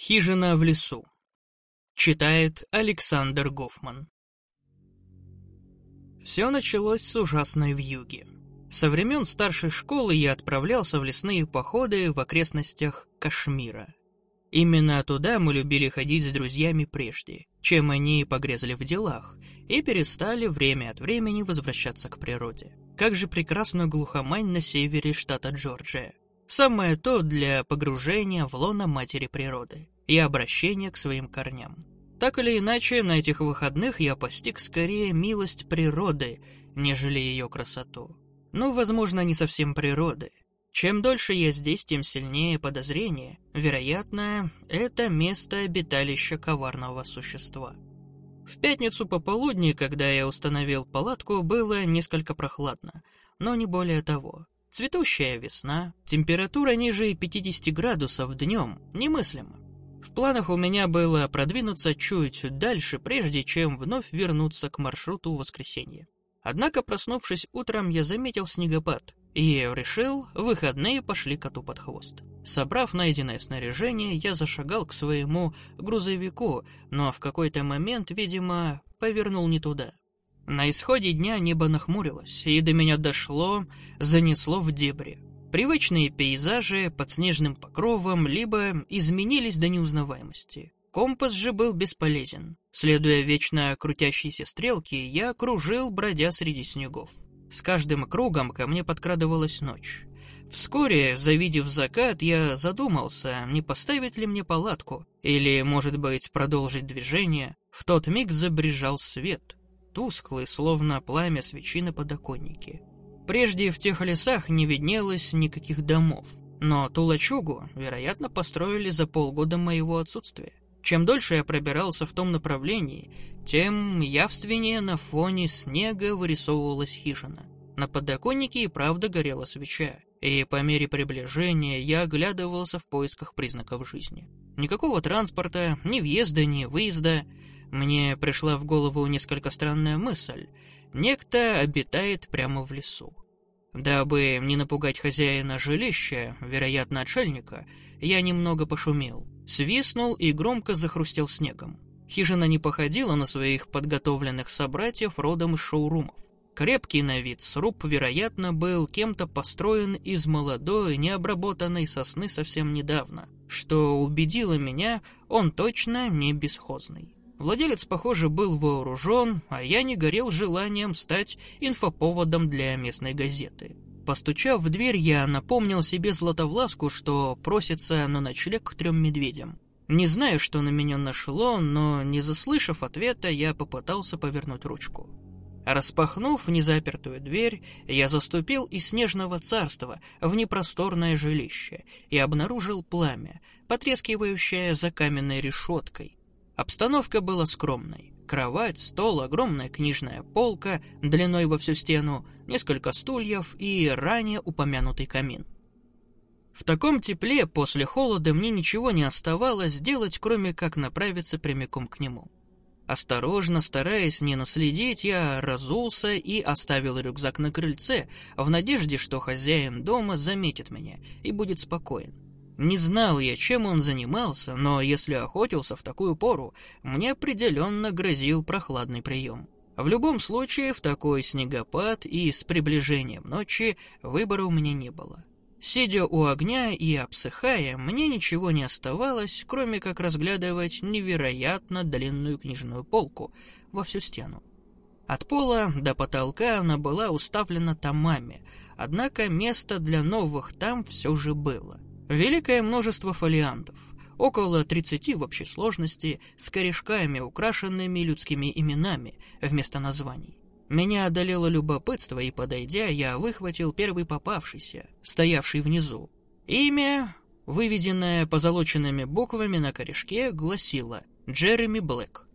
Хижина в лесу. Читает Александр Гофман. Все началось с ужасной вьюги. Со времен старшей школы я отправлялся в лесные походы в окрестностях Кашмира. Именно туда мы любили ходить с друзьями прежде, чем они погрезли в делах и перестали время от времени возвращаться к природе. Как же прекрасна глухомань на севере штата Джорджия. Самое то для погружения в лоно матери природы и обращения к своим корням. Так или иначе, на этих выходных я постиг скорее милость природы, нежели ее красоту. Ну, возможно, не совсем природы. Чем дольше я здесь, тем сильнее подозрение. Вероятно, это место обиталища коварного существа. В пятницу пополудни, когда я установил палатку, было несколько прохладно, но не более того. Цветущая весна, температура ниже 50 градусов днем, немыслимо. В планах у меня было продвинуться чуть дальше, прежде чем вновь вернуться к маршруту воскресенья. Однако, проснувшись утром, я заметил снегопад, и решил, выходные пошли коту под хвост. Собрав найденное снаряжение, я зашагал к своему грузовику, но в какой-то момент, видимо, повернул не туда. На исходе дня небо нахмурилось, и до меня дошло, занесло в дебри. Привычные пейзажи под снежным покровом либо изменились до неузнаваемости. Компас же был бесполезен. Следуя вечно крутящейся стрелке, я кружил, бродя среди снегов. С каждым кругом ко мне подкрадывалась ночь. Вскоре, завидев закат, я задумался, не поставить ли мне палатку, или, может быть, продолжить движение. В тот миг забрежал свет тусклый, словно пламя свечи на подоконнике. Прежде в тех лесах не виднелось никаких домов, но ту лачугу, вероятно, построили за полгода моего отсутствия. Чем дольше я пробирался в том направлении, тем явственнее на фоне снега вырисовывалась хижина. На подоконнике и правда горела свеча, и по мере приближения я оглядывался в поисках признаков жизни. Никакого транспорта, ни въезда, ни выезда — мне пришла в голову несколько странная мысль. Некто обитает прямо в лесу. Дабы не напугать хозяина жилища, вероятно, отшельника, я немного пошумел, свистнул и громко захрустел снегом. Хижина не походила на своих подготовленных собратьев родом из шоурумов. Крепкий на вид сруб, вероятно, был кем-то построен из молодой, необработанной сосны совсем недавно, что убедило меня, он точно не бесхозный. Владелец, похоже, был вооружен, а я не горел желанием стать инфоповодом для местной газеты. Постучав в дверь, я напомнил себе Златовласку, что просится на ночлег к трем медведям. Не знаю, что на меня нашло, но, не заслышав ответа, я попытался повернуть ручку. Распахнув незапертую дверь, я заступил из снежного царства в непросторное жилище и обнаружил пламя, потрескивающее за каменной решеткой. Обстановка была скромной. Кровать, стол, огромная книжная полка длиной во всю стену, несколько стульев и ранее упомянутый камин. В таком тепле после холода мне ничего не оставалось сделать, кроме как направиться прямиком к нему. Осторожно, стараясь не наследить, я разулся и оставил рюкзак на крыльце, в надежде, что хозяин дома заметит меня и будет спокоен. Не знал я, чем он занимался, но если охотился в такую пору, мне определенно грозил прохладный прием. В любом случае, в такой снегопад и с приближением ночи выбора у меня не было. Сидя у огня и обсыхая, мне ничего не оставалось, кроме как разглядывать невероятно длинную книжную полку во всю стену. От пола до потолка она была уставлена томами, однако место для новых там все же было. Великое множество фолиантов, около 30 в общей сложности, с корешками, украшенными людскими именами вместо названий. Меня одолело любопытство, и, подойдя, я выхватил первый попавшийся, стоявший внизу. Имя, выведенное позолоченными буквами на корешке, гласило «Джереми Блэк».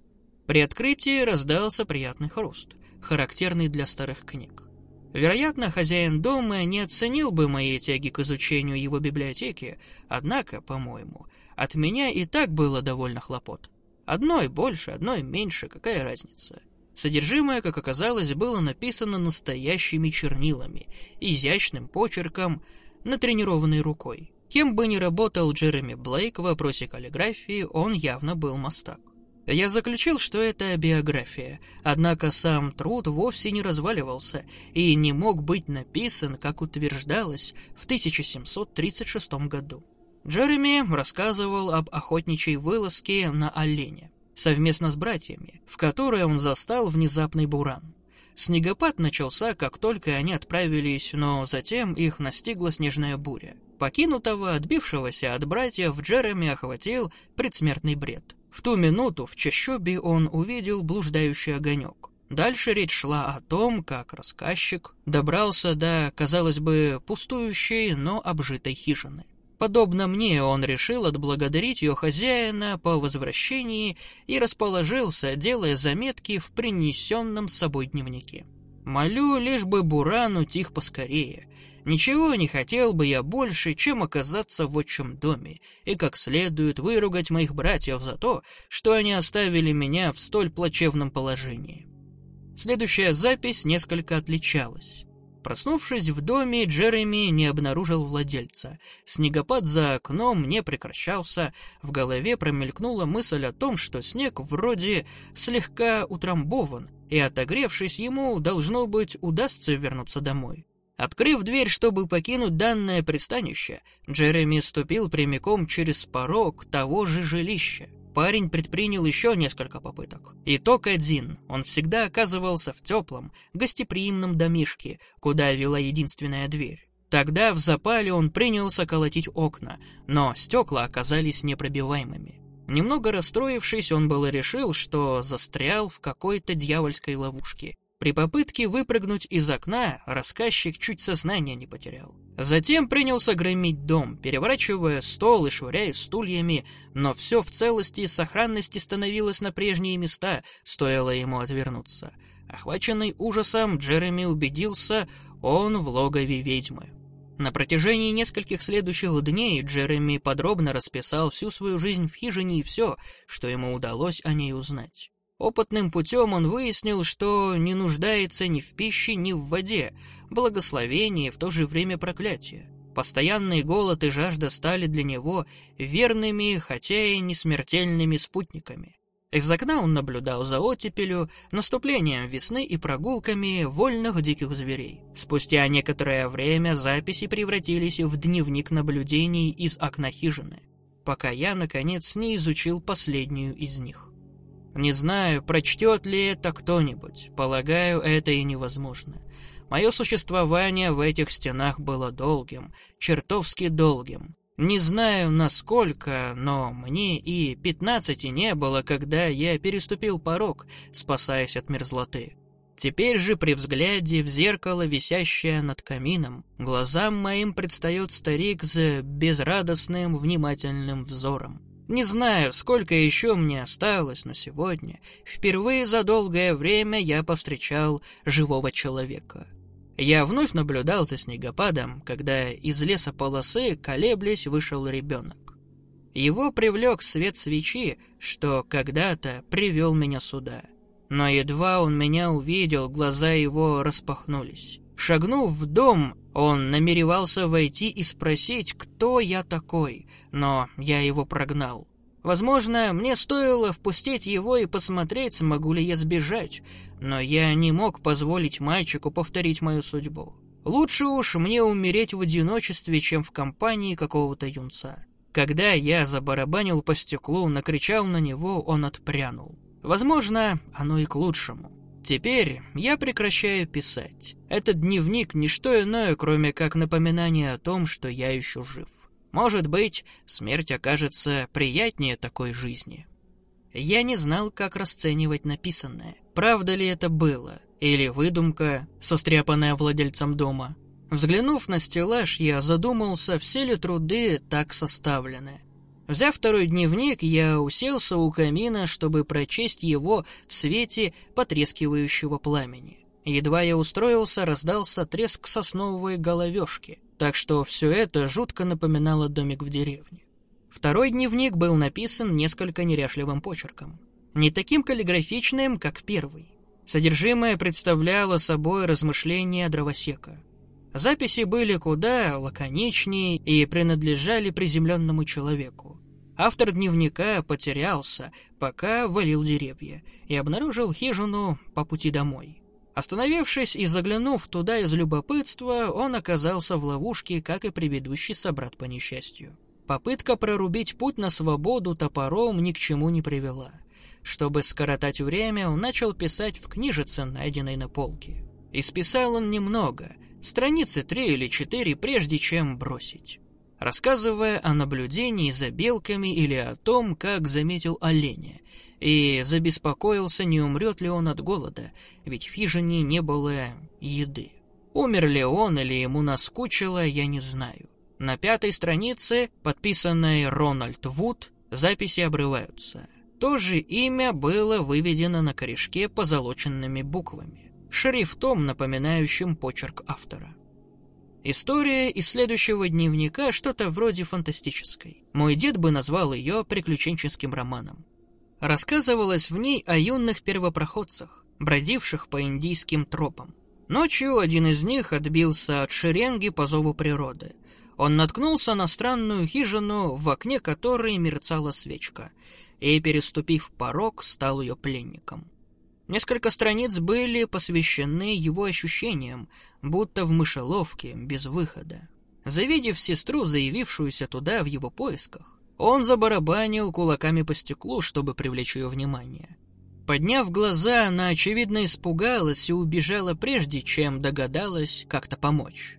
При открытии раздался приятный хруст, характерный для старых книг. Вероятно, хозяин дома не оценил бы моей тяги к изучению его библиотеки, однако, по-моему, от меня и так было довольно хлопот. Одной больше, одной меньше, какая разница? Содержимое, как оказалось, было написано настоящими чернилами, изящным почерком, натренированной рукой. Кем бы ни работал Джереми Блейк в вопросе каллиграфии, он явно был мастак. Я заключил, что это биография, однако сам труд вовсе не разваливался и не мог быть написан, как утверждалось, в 1736 году. Джереми рассказывал об охотничьей вылазке на оленя совместно с братьями, в которой он застал внезапный буран. Снегопад начался, как только они отправились, но затем их настигла снежная буря. Покинутого, отбившегося от братьев, Джереми охватил предсмертный бред. В ту минуту в чащобе он увидел блуждающий огонек. Дальше речь шла о том, как рассказчик добрался до, казалось бы, пустующей, но обжитой хижины. Подобно мне, он решил отблагодарить ее хозяина по возвращении и расположился, делая заметки в принесенном с собой дневнике. «Молю, лишь бы Буран утих поскорее. Ничего не хотел бы я больше, чем оказаться в отчим доме и как следует выругать моих братьев за то, что они оставили меня в столь плачевном положении. Следующая запись несколько отличалась. Проснувшись в доме, Джереми не обнаружил владельца. Снегопад за окном не прекращался, в голове промелькнула мысль о том, что снег вроде слегка утрамбован, и отогревшись ему, должно быть, удастся вернуться домой. Открыв дверь, чтобы покинуть данное пристанище, Джереми ступил прямиком через порог того же жилища. Парень предпринял еще несколько попыток. Итог один. Он всегда оказывался в теплом, гостеприимном домишке, куда вела единственная дверь. Тогда в запале он принялся колотить окна, но стекла оказались непробиваемыми. Немного расстроившись, он было решил, что застрял в какой-то дьявольской ловушке. При попытке выпрыгнуть из окна рассказчик чуть сознание не потерял. Затем принялся громить дом, переворачивая стол и швыряя стульями, но все в целости и сохранности становилось на прежние места, стоило ему отвернуться. Охваченный ужасом, Джереми убедился, он в логове ведьмы. На протяжении нескольких следующих дней Джереми подробно расписал всю свою жизнь в хижине и все, что ему удалось о ней узнать. Опытным путем он выяснил, что не нуждается ни в пище, ни в воде, благословение в то же время проклятие. Постоянный голод и жажда стали для него верными, хотя и не смертельными спутниками. Из окна он наблюдал за оттепелью, наступлением весны и прогулками вольных диких зверей. Спустя некоторое время записи превратились в дневник наблюдений из окна хижины, пока я, наконец, не изучил последнюю из них. Не знаю, прочтет ли это кто-нибудь. Полагаю, это и невозможно. Мое существование в этих стенах было долгим, чертовски долгим. Не знаю, насколько, но мне и пятнадцати не было, когда я переступил порог, спасаясь от мерзлоты. Теперь же при взгляде в зеркало, висящее над камином, глазам моим предстает старик с безрадостным, внимательным взором. Не знаю, сколько еще мне осталось, но сегодня, впервые за долгое время, я повстречал живого человека. Я вновь наблюдал за снегопадом, когда из леса полосы, колеблясь, вышел ребенок. Его привлек свет свечи, что когда-то привел меня сюда. Но едва он меня увидел, глаза его распахнулись. Шагнув в дом, он намеревался войти и спросить, кто я такой, но я его прогнал. Возможно, мне стоило впустить его и посмотреть, смогу ли я сбежать, но я не мог позволить мальчику повторить мою судьбу. Лучше уж мне умереть в одиночестве, чем в компании какого-то юнца. Когда я забарабанил по стеклу, накричал на него, он отпрянул. Возможно, оно и к лучшему. Теперь я прекращаю писать. Этот дневник не что иное, кроме как напоминание о том, что я еще жив. Может быть, смерть окажется приятнее такой жизни. Я не знал, как расценивать написанное. Правда ли это было? Или выдумка, состряпанная владельцем дома? Взглянув на стеллаж, я задумался, все ли труды так составлены. Взяв второй дневник, я уселся у камина, чтобы прочесть его в свете потрескивающего пламени. Едва я устроился, раздался треск сосновой головешки, так что все это жутко напоминало домик в деревне. Второй дневник был написан несколько неряшливым почерком. Не таким каллиграфичным, как первый. Содержимое представляло собой размышления дровосека. Записи были куда лаконичнее и принадлежали приземленному человеку. Автор дневника потерялся, пока валил деревья, и обнаружил хижину по пути домой. Остановившись и заглянув туда из любопытства, он оказался в ловушке, как и предыдущий собрат по несчастью. Попытка прорубить путь на свободу топором ни к чему не привела. Чтобы скоротать время, он начал писать в книжице, найденной на полке. Исписал он немного, страницы три или четыре, прежде чем бросить. Рассказывая о наблюдении за белками или о том, как заметил оленя, и забеспокоился, не умрет ли он от голода, ведь в хижине не было еды. Умер ли он или ему наскучило, я не знаю. На пятой странице, подписанной Рональд Вуд, записи обрываются. То же имя было выведено на корешке позолоченными буквами шрифтом, напоминающим почерк автора. История из следующего дневника что-то вроде фантастической. Мой дед бы назвал ее приключенческим романом. Рассказывалось в ней о юных первопроходцах, бродивших по индийским тропам. Ночью один из них отбился от шеренги по зову природы. Он наткнулся на странную хижину, в окне которой мерцала свечка, и, переступив порог, стал ее пленником. Несколько страниц были посвящены его ощущениям, будто в мышеловке, без выхода. Завидев сестру, заявившуюся туда в его поисках, он забарабанил кулаками по стеклу, чтобы привлечь ее внимание. Подняв глаза, она, очевидно, испугалась и убежала прежде, чем догадалась как-то помочь.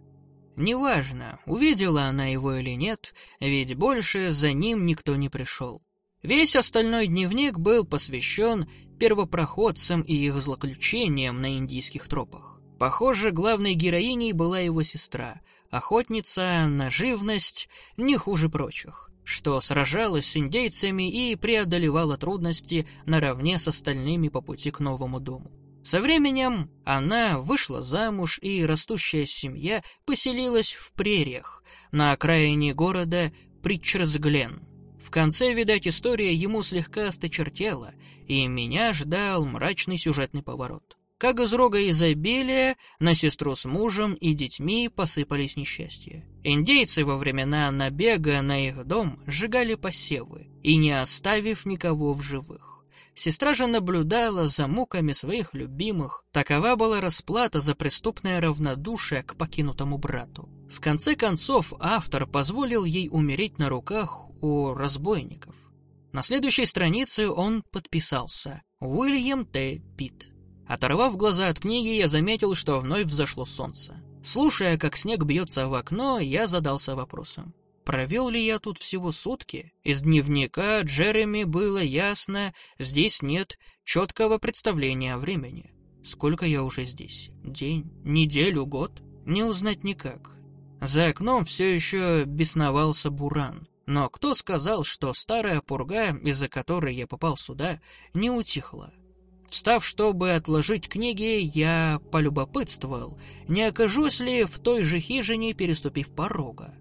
Неважно, увидела она его или нет, ведь больше за ним никто не пришел. Весь остальной дневник был посвящен первопроходцам и их злоключениям на индийских тропах. Похоже, главной героиней была его сестра, охотница на живность не хуже прочих, что сражалась с индейцами и преодолевала трудности наравне с остальными по пути к новому дому. Со временем она вышла замуж, и растущая семья поселилась в прериях на окраине города Притчерсглен, в конце, видать, история ему слегка осточертела, и меня ждал мрачный сюжетный поворот. Как из рога изобилия, на сестру с мужем и детьми посыпались несчастья. Индейцы во времена набега на их дом сжигали посевы, и не оставив никого в живых. Сестра же наблюдала за муками своих любимых. Такова была расплата за преступное равнодушие к покинутому брату. В конце концов, автор позволил ей умереть на руках у разбойников. На следующей странице он подписался «Уильям Т. Питт». Оторвав глаза от книги, я заметил, что вновь взошло солнце. Слушая, как снег бьется в окно, я задался вопросом. Провел ли я тут всего сутки? Из дневника Джереми было ясно, здесь нет четкого представления о времени. Сколько я уже здесь? День? Неделю? Год? Не узнать никак. За окном все еще бесновался буран. Но кто сказал, что старая пурга, из-за которой я попал сюда, не утихла? Встав, чтобы отложить книги, я полюбопытствовал, не окажусь ли в той же хижине, переступив порога.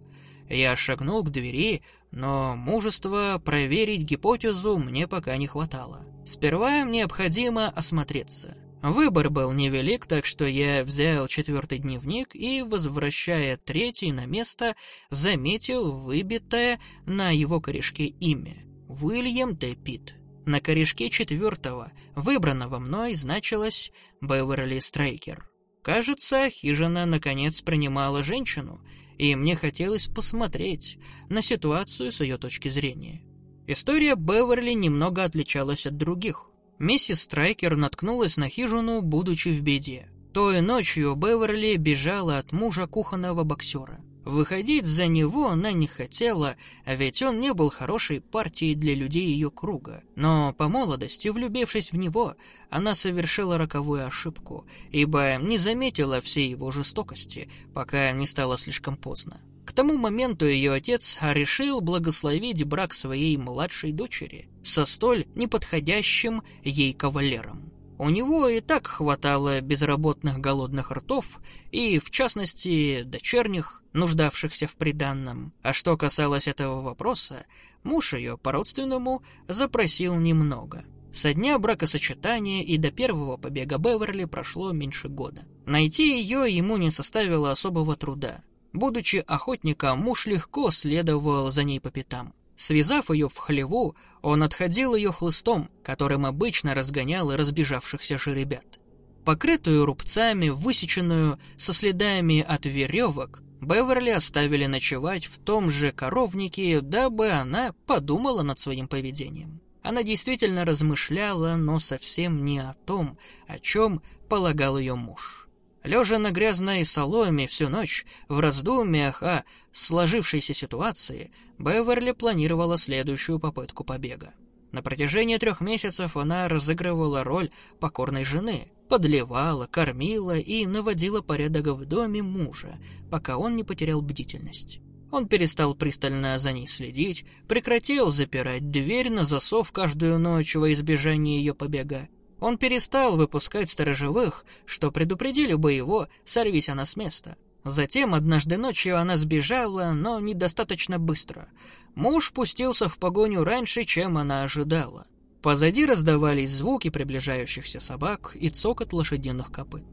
Я шагнул к двери, но мужества проверить гипотезу мне пока не хватало. Сперва необходимо осмотреться. Выбор был невелик, так что я взял четвертый дневник и, возвращая третий на место, заметил выбитое на его корешке имя — Уильям Д. Питт. На корешке четвертого, выбранного мной, значилось Беверли Страйкер. Кажется, хижина наконец принимала женщину, и мне хотелось посмотреть на ситуацию с ее точки зрения. История Беверли немного отличалась от других. Миссис Страйкер наткнулась на хижину, будучи в беде. Той ночью Беверли бежала от мужа кухонного боксера. Выходить за него она не хотела, ведь он не был хорошей партией для людей ее круга. Но по молодости, влюбившись в него, она совершила роковую ошибку, ибо не заметила всей его жестокости, пока не стало слишком поздно. К тому моменту ее отец решил благословить брак своей младшей дочери со столь неподходящим ей кавалером. У него и так хватало безработных голодных ртов, и, в частности, дочерних, нуждавшихся в приданном. А что касалось этого вопроса, муж ее, по-родственному, запросил немного. Со дня бракосочетания и до первого побега Беверли прошло меньше года. Найти ее ему не составило особого труда. Будучи охотником, муж легко следовал за ней по пятам. Связав ее в хлеву, он отходил ее хлыстом, которым обычно разгонял разбежавшихся жеребят. Покрытую рубцами, высеченную со следами от веревок, Беверли оставили ночевать в том же коровнике, дабы она подумала над своим поведением. Она действительно размышляла, но совсем не о том, о чем полагал ее муж. Лежа на грязной соломе всю ночь, в раздумьях о сложившейся ситуации, Беверли планировала следующую попытку побега. На протяжении трех месяцев она разыгрывала роль покорной жены, подливала, кормила и наводила порядок в доме мужа, пока он не потерял бдительность. Он перестал пристально за ней следить, прекратил запирать дверь на засов каждую ночь во избежание ее побега. Он перестал выпускать сторожевых, что предупредили бы его, сорвись она с места. Затем однажды ночью она сбежала, но недостаточно быстро. Муж пустился в погоню раньше, чем она ожидала. Позади раздавались звуки приближающихся собак и цокот лошадиных копыт.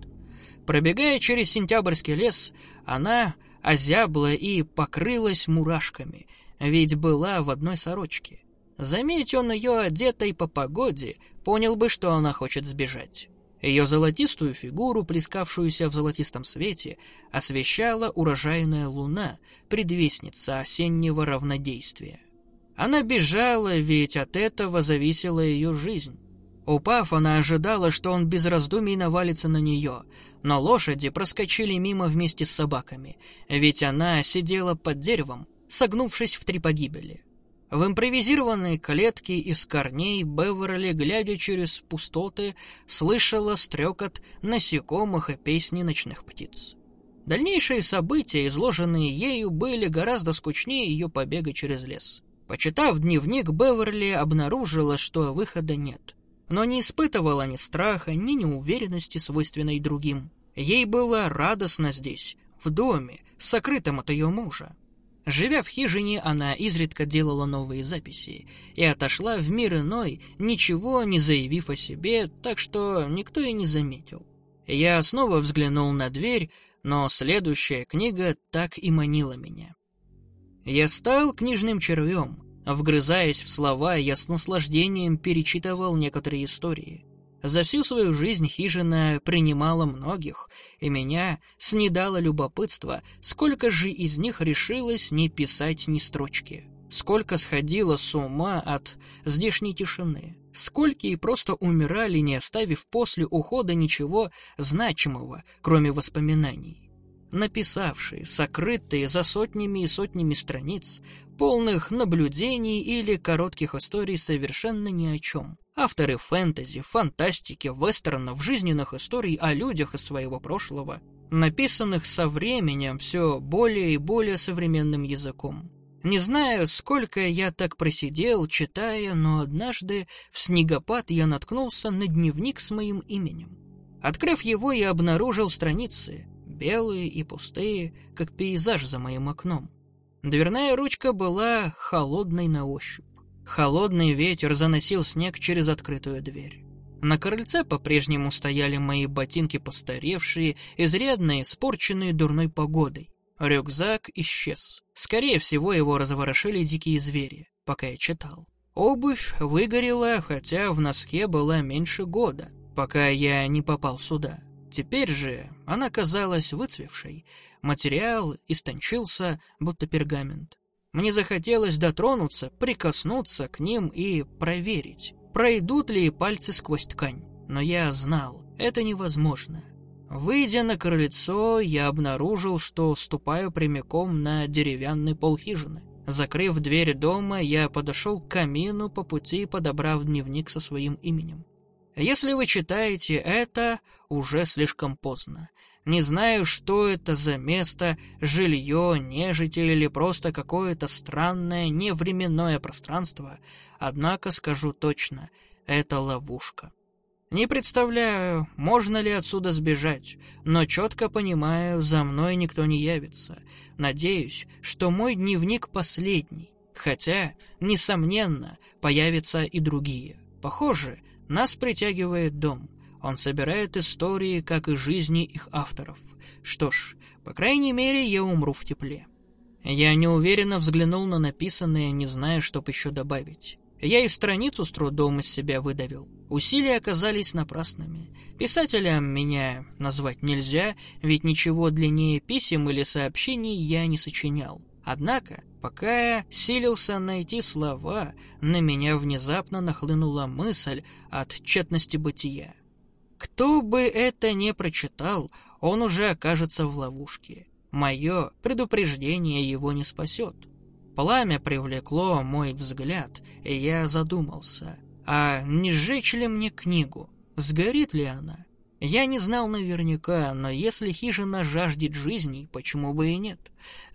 Пробегая через сентябрьский лес, она озябла и покрылась мурашками, ведь была в одной сорочке. Заметь он ее одетой по погоде, понял бы, что она хочет сбежать. Ее золотистую фигуру, плескавшуюся в золотистом свете, освещала урожайная луна, предвестница осеннего равнодействия. Она бежала, ведь от этого зависела ее жизнь. Упав, она ожидала, что он без раздумий навалится на нее, но лошади проскочили мимо вместе с собаками, ведь она сидела под деревом, согнувшись в три погибели. В импровизированной клетке из корней Беверли, глядя через пустоты, слышала стрекот насекомых и песни ночных птиц. Дальнейшие события, изложенные ею, были гораздо скучнее ее побега через лес. Почитав дневник, Беверли обнаружила, что выхода нет. Но не испытывала ни страха, ни неуверенности, свойственной другим. Ей было радостно здесь, в доме, сокрытом от ее мужа. Живя в хижине, она изредка делала новые записи и отошла в мир иной, ничего не заявив о себе, так что никто и не заметил. Я снова взглянул на дверь, но следующая книга так и манила меня. Я стал книжным червем. Вгрызаясь в слова, я с наслаждением перечитывал некоторые истории. За всю свою жизнь хижина принимала многих, и меня снедало любопытство, сколько же из них решилось не писать ни строчки. Сколько сходило с ума от здешней тишины. Сколько и просто умирали, не оставив после ухода ничего значимого, кроме воспоминаний написавшие, сокрытые за сотнями и сотнями страниц, полных наблюдений или коротких историй совершенно ни о чем. Авторы фэнтези, фантастики, вестернов, жизненных историй о людях из своего прошлого, написанных со временем все более и более современным языком. Не знаю, сколько я так просидел, читая, но однажды в снегопад я наткнулся на дневник с моим именем. Открыв его, я обнаружил страницы, белые и пустые, как пейзаж за моим окном. Дверная ручка была холодной на ощупь. Холодный ветер заносил снег через открытую дверь. На крыльце по-прежнему стояли мои ботинки постаревшие, изрядно испорченные дурной погодой. Рюкзак исчез. Скорее всего, его разворошили дикие звери, пока я читал. Обувь выгорела, хотя в носке была меньше года, пока я не попал сюда. Теперь же она казалась выцвевшей, материал истончился, будто пергамент. Мне захотелось дотронуться, прикоснуться к ним и проверить, пройдут ли пальцы сквозь ткань. Но я знал, это невозможно. Выйдя на крыльцо, я обнаружил, что ступаю прямиком на деревянный пол хижины. Закрыв дверь дома, я подошел к камину по пути, подобрав дневник со своим именем. Если вы читаете это, уже слишком поздно. Не знаю, что это за место, жилье, нежити или просто какое-то странное, невременное пространство, однако скажу точно, это ловушка. Не представляю, можно ли отсюда сбежать, но четко понимаю, за мной никто не явится. Надеюсь, что мой дневник последний, хотя, несомненно, появятся и другие. Похоже, нас притягивает дом. Он собирает истории, как и жизни их авторов. Что ж, по крайней мере, я умру в тепле. Я неуверенно взглянул на написанное, не зная, что еще добавить. Я и страницу с трудом из себя выдавил. Усилия оказались напрасными. Писателем меня назвать нельзя, ведь ничего длиннее писем или сообщений я не сочинял. Однако, пока я силился найти слова, на меня внезапно нахлынула мысль от тщетности бытия. Кто бы это не прочитал, он уже окажется в ловушке. Мое предупреждение его не спасет. Пламя привлекло мой взгляд, и я задумался, а не сжечь ли мне книгу? Сгорит ли она? Я не знал наверняка, но если хижина жаждет жизни, почему бы и нет?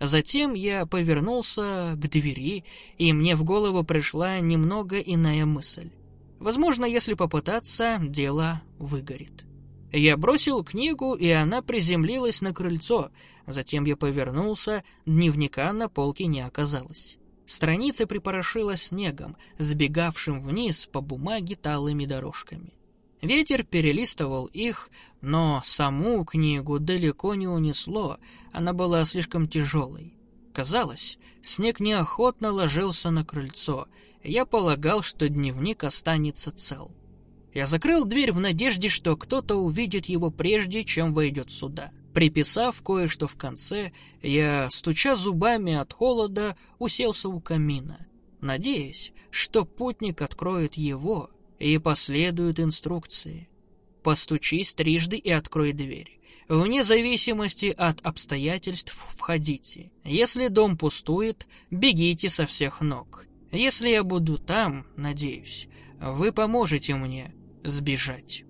Затем я повернулся к двери, и мне в голову пришла немного иная мысль. Возможно, если попытаться, дело выгорит. Я бросил книгу, и она приземлилась на крыльцо. Затем я повернулся, дневника на полке не оказалось. Страницы припорошило снегом, сбегавшим вниз по бумаге талыми дорожками. Ветер перелистывал их, но саму книгу далеко не унесло, она была слишком тяжелой. Казалось, снег неохотно ложился на крыльцо, я полагал, что дневник останется цел. Я закрыл дверь в надежде, что кто-то увидит его прежде, чем войдет сюда. Приписав кое-что в конце, я, стуча зубами от холода, уселся у камина, надеясь, что путник откроет его и последует инструкции. Постучись трижды и открой дверь. Вне зависимости от обстоятельств входите. Если дом пустует, бегите со всех ног. Если я буду там, надеюсь, вы поможете мне сбежать.